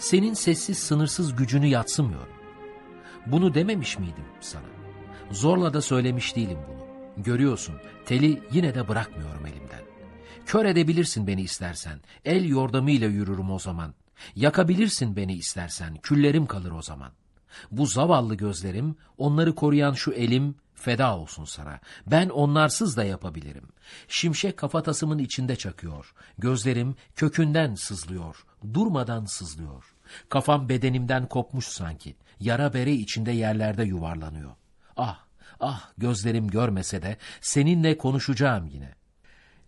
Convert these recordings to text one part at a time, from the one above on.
Senin sessiz sınırsız gücünü yatsımıyorum. Bunu dememiş miydim sana? Zorla da söylemiş değilim bunu. Görüyorsun, teli yine de bırakmıyorum elimden. Kör edebilirsin beni istersen, el yordamıyla yürürüm o zaman. Yakabilirsin beni istersen, küllerim kalır o zaman. Bu zavallı gözlerim, onları koruyan şu elim feda olsun sana. Ben onlarsız da yapabilirim. Şimşek kafatasımın içinde çakıyor. Gözlerim kökünden sızlıyor, durmadan sızlıyor. Kafam bedenimden kopmuş sanki. Yara bere içinde yerlerde yuvarlanıyor. Ah, ah gözlerim görmese de seninle konuşacağım yine.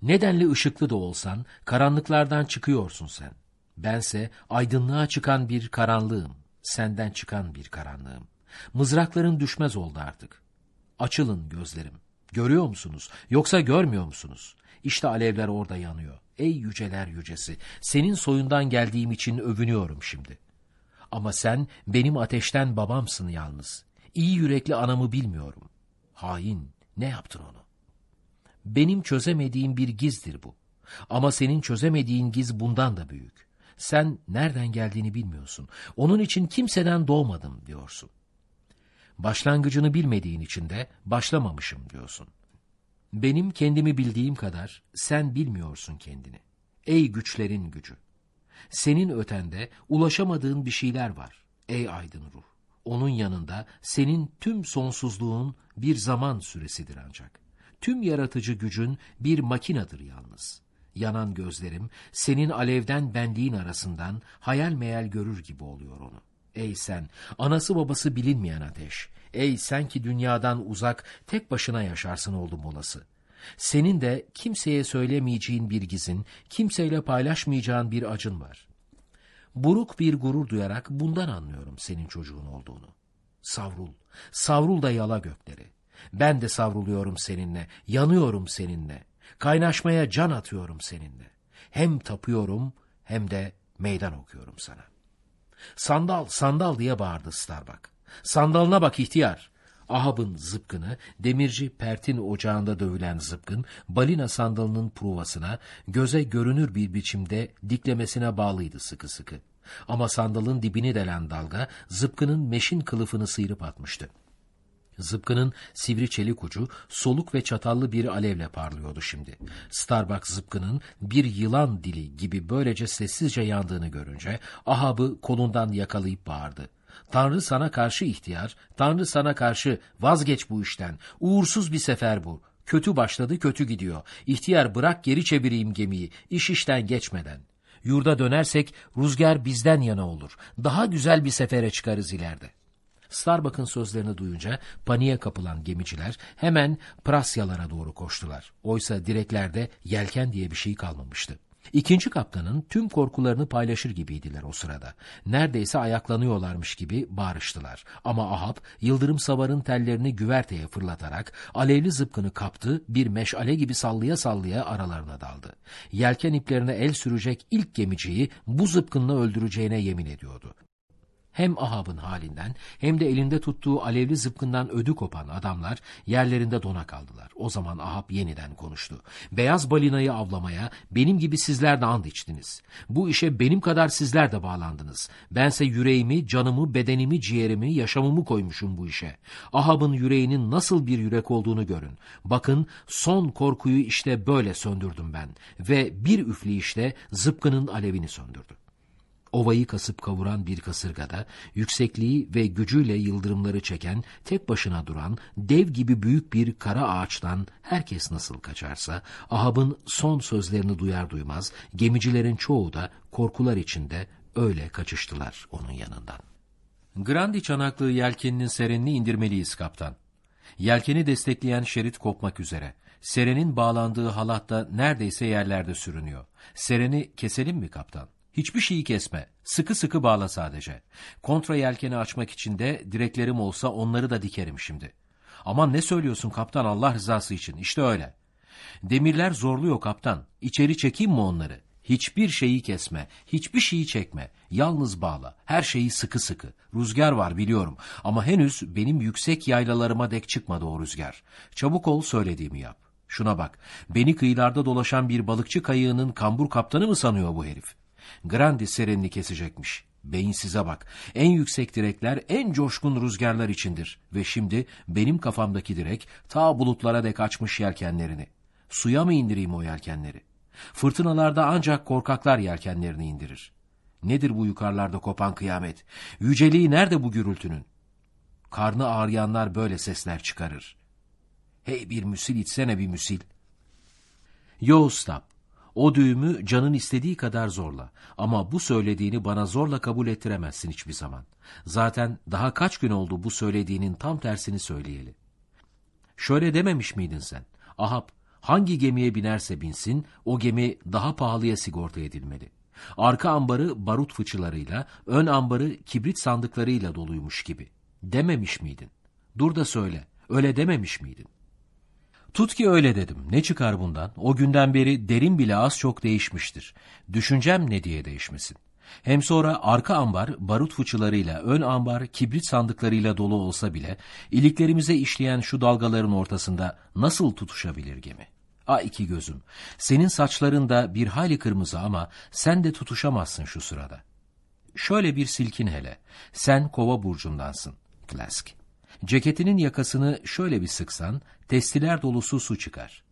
Nedenli ışıklı da olsan karanlıklardan çıkıyorsun sen. Bense aydınlığa çıkan bir karanlığım, senden çıkan bir karanlığım. Mızrakların düşmez oldu artık. Açılın gözlerim. Görüyor musunuz? Yoksa görmüyor musunuz? İşte alevler orada yanıyor. Ey yüceler yücesi, senin soyundan geldiğim için övünüyorum şimdi. Ama sen benim ateşten babamsın yalnız. İyi yürekli anamı bilmiyorum. Hain, ne yaptın onu? Benim çözemediğim bir gizdir bu. Ama senin çözemediğin giz bundan da büyük. Sen nereden geldiğini bilmiyorsun. Onun için kimseden doğmadım diyorsun. Başlangıcını bilmediğin için de başlamamışım diyorsun. Benim kendimi bildiğim kadar sen bilmiyorsun kendini. Ey güçlerin gücü. Senin ötende ulaşamadığın bir şeyler var. Ey aydın ruh. Onun yanında senin tüm sonsuzluğun bir zaman süresidir ancak. Tüm yaratıcı gücün bir makinadır yalnız. Yanan gözlerim senin alevden benliğin arasından hayal meyal görür gibi oluyor onu. Ey sen, anası babası bilinmeyen ateş. Ey sen ki dünyadan uzak, tek başına yaşarsın oldum olası. Senin de kimseye söylemeyeceğin bir gizin, kimseyle paylaşmayacağın bir acın var. Buruk bir gurur duyarak bundan anlıyorum senin çocuğun olduğunu. Savrul, savrul da yala gökleri. Ben de savruluyorum seninle, yanıyorum seninle. Kaynaşmaya can atıyorum seninle. Hem tapıyorum hem de meydan okuyorum sana. Sandal, sandal diye bağırdı Starbuck. Sandalına bak ihtiyar. Ahab'ın zıpkını, demirci Pert'in ocağında dövülen zıpkın, balina sandalının pruvasına, göze görünür bir biçimde diklemesine bağlıydı sıkı sıkı. Ama sandalın dibini delen dalga, zıpkının meşin kılıfını sıyırıp atmıştı. Zıpkının sivri çelik ucu soluk ve çatallı bir alevle parlıyordu şimdi. Starbuck zıpkının bir yılan dili gibi böylece sessizce yandığını görünce Ahab'ı kolundan yakalayıp bağırdı. Tanrı sana karşı ihtiyar, Tanrı sana karşı vazgeç bu işten. Uğursuz bir sefer bu. Kötü başladı, kötü gidiyor. İhtiyar bırak geri çevireyim gemiyi, iş işten geçmeden. Yurda dönersek rüzgar bizden yana olur. Daha güzel bir sefere çıkarız ileride. Starbuck'ın sözlerini duyunca paniğe kapılan gemiciler hemen Prasyalara doğru koştular. Oysa direklerde yelken diye bir şey kalmamıştı. İkinci kaptanın tüm korkularını paylaşır gibiydiler o sırada. Neredeyse ayaklanıyorlarmış gibi bağırıştılar. Ama Ahab, yıldırım savarın tellerini güverteye fırlatarak alevli zıpkını kaptı, bir meşale gibi sallaya sallaya aralarına daldı. Yelken iplerine el sürecek ilk gemiciyi bu zıpkınla öldüreceğine yemin ediyordu. Hem Ahab'ın halinden hem de elinde tuttuğu alevli zıpkından ödü kopan adamlar yerlerinde dona kaldılar. O zaman Ahab yeniden konuştu. Beyaz balinayı avlamaya benim gibi sizler de and içtiniz. Bu işe benim kadar sizler de bağlandınız. Bense yüreğimi, canımı, bedenimi, ciğerimi, yaşamımı koymuşum bu işe. Ahab'ın yüreğinin nasıl bir yürek olduğunu görün. Bakın son korkuyu işte böyle söndürdüm ben ve bir üfleyişle zıpkının alevini söndürdüm. Ovayı kasıp kavuran bir kasırgada, yüksekliği ve gücüyle yıldırımları çeken, tek başına duran, dev gibi büyük bir kara ağaçtan herkes nasıl kaçarsa, Ahab'ın son sözlerini duyar duymaz, gemicilerin çoğu da korkular içinde öyle kaçıştılar onun yanından. Grandi çanaklığı yelkeninin serenini indirmeliyiz kaptan. Yelkeni destekleyen şerit kopmak üzere. Serenin bağlandığı halat da neredeyse yerlerde sürünüyor. Sereni keselim mi kaptan? Hiçbir şeyi kesme. Sıkı sıkı bağla sadece. Kontra yelkeni açmak için de direklerim olsa onları da dikerim şimdi. Aman ne söylüyorsun kaptan Allah rızası için? İşte öyle. Demirler zorluyor kaptan. İçeri çekeyim mi onları? Hiçbir şeyi kesme, hiçbir şeyi çekme. Yalnız bağla, her şeyi sıkı sıkı. Rüzgar var biliyorum ama henüz benim yüksek yaylalarıma dek çıkmadı o rüzgar. Çabuk ol söylediğimi yap. Şuna bak, beni kıyılarda dolaşan bir balıkçı kayığının kambur kaptanı mı sanıyor bu herif? Grandi serenini kesecekmiş. Beyinsize bak. En yüksek direkler en coşkun rüzgarlar içindir. Ve şimdi benim kafamdaki direk ta bulutlara dek açmış yelkenlerini. Suya mı indireyim o yelkenleri? Fırtınalarda ancak korkaklar yelkenlerini indirir. Nedir bu yukarılarda kopan kıyamet? Yüceliği nerede bu gürültünün? Karnı ağrıyanlar böyle sesler çıkarır. Hey bir müsil içsene bir müsil. Yo stop. O düğümü canın istediği kadar zorla. Ama bu söylediğini bana zorla kabul ettiremezsin hiçbir zaman. Zaten daha kaç gün oldu bu söylediğinin tam tersini söyleyeli. Şöyle dememiş miydin sen? Ahab, hangi gemiye binerse binsin, o gemi daha pahalıya sigorta edilmeli. Arka ambarı barut fıçılarıyla, ön ambarı kibrit sandıklarıyla doluymuş gibi. Dememiş miydin? Dur da söyle, öyle dememiş miydin? Tut ki öyle dedim. Ne çıkar bundan? O günden beri derin bile az çok değişmiştir. Düşüncem ne diye değişmesin? Hem sonra arka ambar barut fıçılarıyla, ön ambar kibrit sandıklarıyla dolu olsa bile iliklerimize işleyen şu dalgaların ortasında nasıl tutuşabilir gemi? A iki gözüm, senin saçların da bir hayli kırmızı ama sen de tutuşamazsın şu sırada. Şöyle bir silkin hele, sen kova burcundansın, Flask. Ceketinin yakasını şöyle bir sıksan, testiler dolusu su çıkar.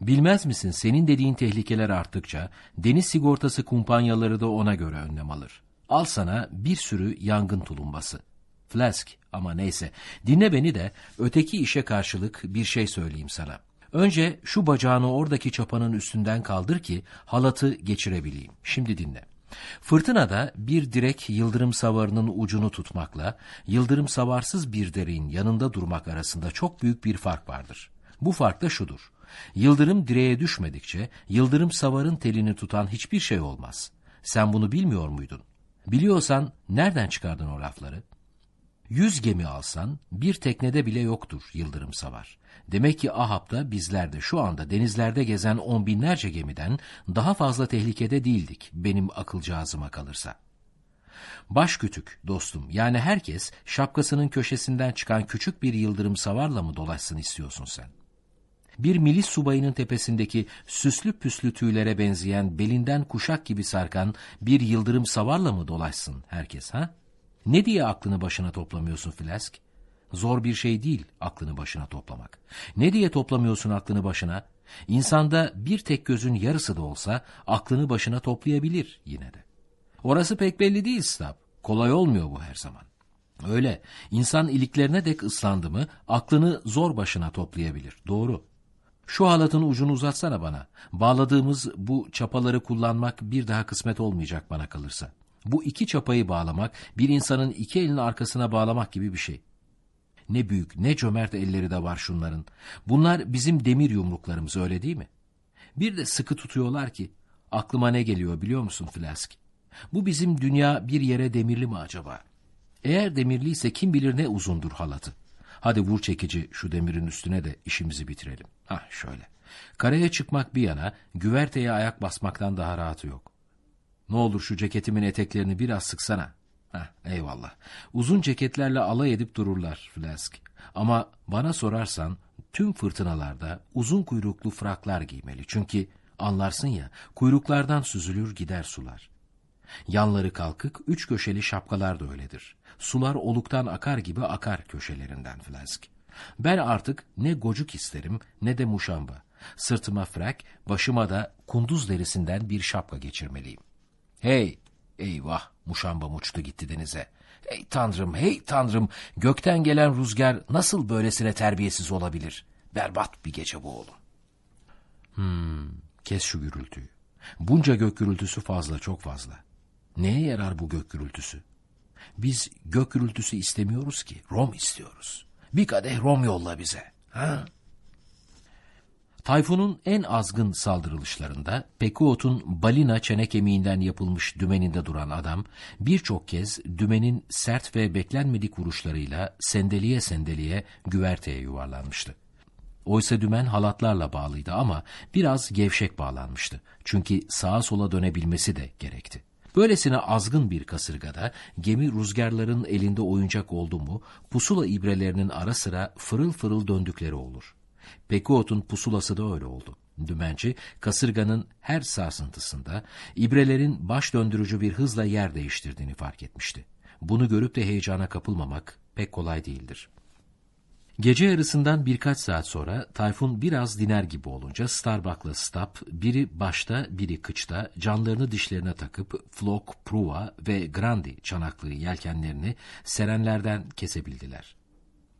Bilmez misin senin dediğin tehlikeler arttıkça deniz sigortası kumpanyaları da ona göre önlem alır. Al sana bir sürü yangın tulumbası. Flask ama neyse dinle beni de öteki işe karşılık bir şey söyleyeyim sana. Önce şu bacağını oradaki çapanın üstünden kaldır ki halatı geçirebileyim. Şimdi dinle. Fırtınada bir direk yıldırım savarının ucunu tutmakla yıldırım savarsız bir direğin yanında durmak arasında çok büyük bir fark vardır. Bu fark da şudur. Yıldırım direğe düşmedikçe yıldırım savarın telini tutan hiçbir şey olmaz. Sen bunu bilmiyor muydun? Biliyorsan nereden çıkardın o lafları? Yüz gemi alsan bir teknede bile yoktur yıldırım savar. Demek ki Ahab'da bizler de şu anda denizlerde gezen on binlerce gemiden daha fazla tehlikede değildik benim akılcağızıma kalırsa. Baş kütük dostum yani herkes şapkasının köşesinden çıkan küçük bir yıldırım savarla mı dolaşsın istiyorsun sen? Bir milis subayının tepesindeki süslü püslü tüylere benzeyen belinden kuşak gibi sarkan bir yıldırım savarla mı dolaşsın herkes ha? Ne diye aklını başına toplamıyorsun Flask? Zor bir şey değil aklını başına toplamak. Ne diye toplamıyorsun aklını başına? İnsanda bir tek gözün yarısı da olsa aklını başına toplayabilir yine de. Orası pek belli değil Stab. Kolay olmuyor bu her zaman. Öyle. İnsan iliklerine dek ıslandı mı aklını zor başına toplayabilir. Doğru. Şu halatın ucunu uzatsana bana. Bağladığımız bu çapaları kullanmak bir daha kısmet olmayacak bana kalırsa. Bu iki çapayı bağlamak bir insanın iki elini arkasına bağlamak gibi bir şey. Ne büyük ne cömert elleri de var şunların. Bunlar bizim demir yumruklarımız öyle değil mi? Bir de sıkı tutuyorlar ki aklıma ne geliyor biliyor musun Flask? Bu bizim dünya bir yere demirli mi acaba? Eğer demirliyse kim bilir ne uzundur halatı. Hadi vur çekici şu demirin üstüne de işimizi bitirelim. Hah şöyle. Karaya çıkmak bir yana güverteye ayak basmaktan daha rahatı yok. Ne olur şu ceketimin eteklerini biraz sıksana. Heh, eyvallah. Uzun ceketlerle alay edip dururlar Flask. Ama bana sorarsan tüm fırtınalarda uzun kuyruklu fraklar giymeli. Çünkü anlarsın ya kuyruklardan süzülür gider sular. Yanları kalkık üç köşeli şapkalar da öyledir. Sular oluktan akar gibi akar köşelerinden Flask. Ben artık ne gocuk isterim ne de muşamba. Sırtıma frak, başıma da kunduz derisinden bir şapka geçirmeliyim. Hey, eyvah, muşamba uçtu gitti denize. Hey tanrım, hey tanrım, gökten gelen rüzgar nasıl böylesine terbiyesiz olabilir? Berbat bir gece bu oğlum. Hmm, kes şu gürültüyü. Bunca gök gürültüsü fazla, çok fazla. Neye yarar bu gök gürültüsü? Biz gök gürültüsü istemiyoruz ki, rom istiyoruz. Bir kadeh rom yolla bize. Ha? Tayfun'un en azgın saldırılışlarında Pekuot'un balina çene kemiğinden yapılmış dümeninde duran adam birçok kez dümenin sert ve beklenmedik vuruşlarıyla sendeliye sendeliye güverteye yuvarlanmıştı. Oysa dümen halatlarla bağlıydı ama biraz gevşek bağlanmıştı. Çünkü sağa sola dönebilmesi de gerekti. Böylesine azgın bir kasırgada gemi rüzgarların elinde oyuncak oldu mu pusula ibrelerinin ara sıra fırıl fırıl döndükleri olur. Pekuot'un pusulası da öyle oldu. Dümenci, kasırganın her sarsıntısında ibrelerin baş döndürücü bir hızla yer değiştirdiğini fark etmişti. Bunu görüp de heyecana kapılmamak pek kolay değildir. Gece yarısından birkaç saat sonra Tayfun biraz diner gibi olunca Starbuck'la Stap biri başta biri kıçta canlarını dişlerine takıp Flok, Pruva ve Grandi çanaklığı yelkenlerini serenlerden kesebildiler.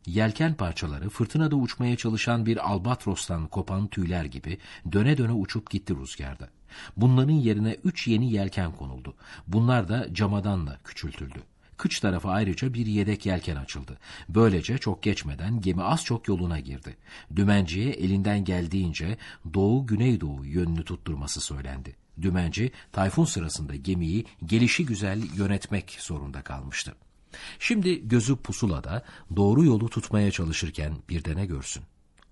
Yelken parçaları fırtınada uçmaya çalışan bir albatrostan kopan tüyler gibi döne döne uçup gitti rüzgarda. Bunların yerine üç yeni yelken konuldu. Bunlar da camadanla küçültüldü. Kıç tarafa ayrıca bir yedek yelken açıldı. Böylece çok geçmeden gemi az çok yoluna girdi. Dümenciye elinden geldiğince doğu-güneydoğu yönünü tutturması söylendi. Dümenci, tayfun sırasında gemiyi gelişi güzel yönetmek zorunda kalmıştı. Şimdi gözü pusulada doğru yolu tutmaya çalışırken bir de ne görsün?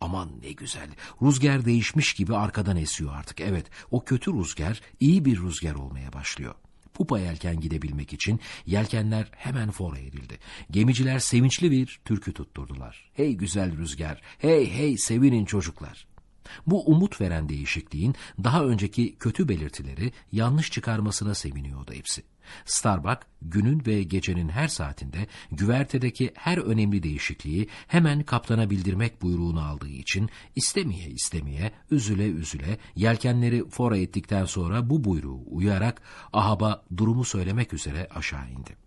Aman ne güzel. Rüzgar değişmiş gibi arkadan esiyor artık. Evet, o kötü rüzgar iyi bir rüzgar olmaya başlıyor. Pupa yelken gidebilmek için yelkenler hemen fora erildi. Gemiciler sevinçli bir türkü tutturdular. Hey güzel rüzgar, hey hey sevinin çocuklar. Bu umut veren değişikliğin daha önceki kötü belirtileri yanlış çıkarmasına seviniyordu hepsi. Starbuck günün ve gecenin her saatinde güvertedeki her önemli değişikliği hemen kaptana bildirmek buyruğunu aldığı için istemeye istemeye üzüle üzüle yelkenleri fora ettikten sonra bu buyruğu uyarak Ahab'a durumu söylemek üzere aşağı indi.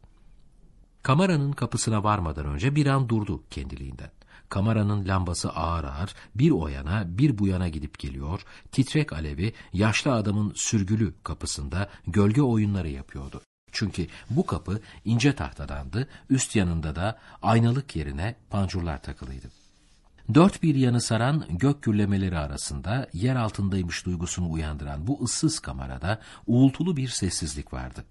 Kameranın kapısına varmadan önce bir an durdu kendiliğinden. Kameranın lambası ağır ağır bir o yana bir bu yana gidip geliyor, titrek alevi yaşlı adamın sürgülü kapısında gölge oyunları yapıyordu. Çünkü bu kapı ince tahtadandı, üst yanında da aynalık yerine pancurlar takılıydı. Dört bir yanı saran gök gürlemeleri arasında yer altındaymış duygusunu uyandıran bu ıssız kamerada uğultulu bir sessizlik vardı.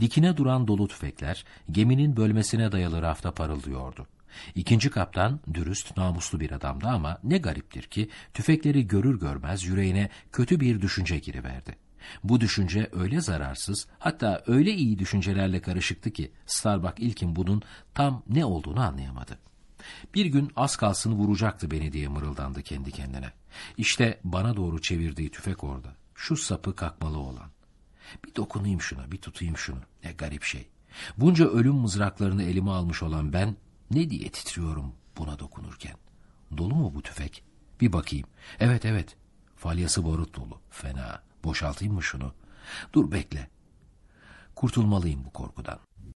Dikine duran dolu tüfekler geminin bölmesine dayalı rafta parıldıyordu. İkinci kaptan dürüst, namuslu bir adamdı ama ne gariptir ki tüfekleri görür görmez yüreğine kötü bir düşünce giriverdi. Bu düşünce öyle zararsız, hatta öyle iyi düşüncelerle karışıktı ki Starbuck ilkin bunun tam ne olduğunu anlayamadı. Bir gün az kalsın vuracaktı beni diye mırıldandı kendi kendine. İşte bana doğru çevirdiği tüfek orada. Şu sapı kakmalı olan. Bir dokunayım şuna, bir tutayım şunu. Ne garip şey. Bunca ölüm mızraklarını elime almış olan ben ne diye titriyorum buna dokunurken. Dolu mu bu tüfek? Bir bakayım. Evet evet. Falyası borut dolu. Fena. Boşaltayım mı şunu? Dur bekle. Kurtulmalıyım bu korkudan.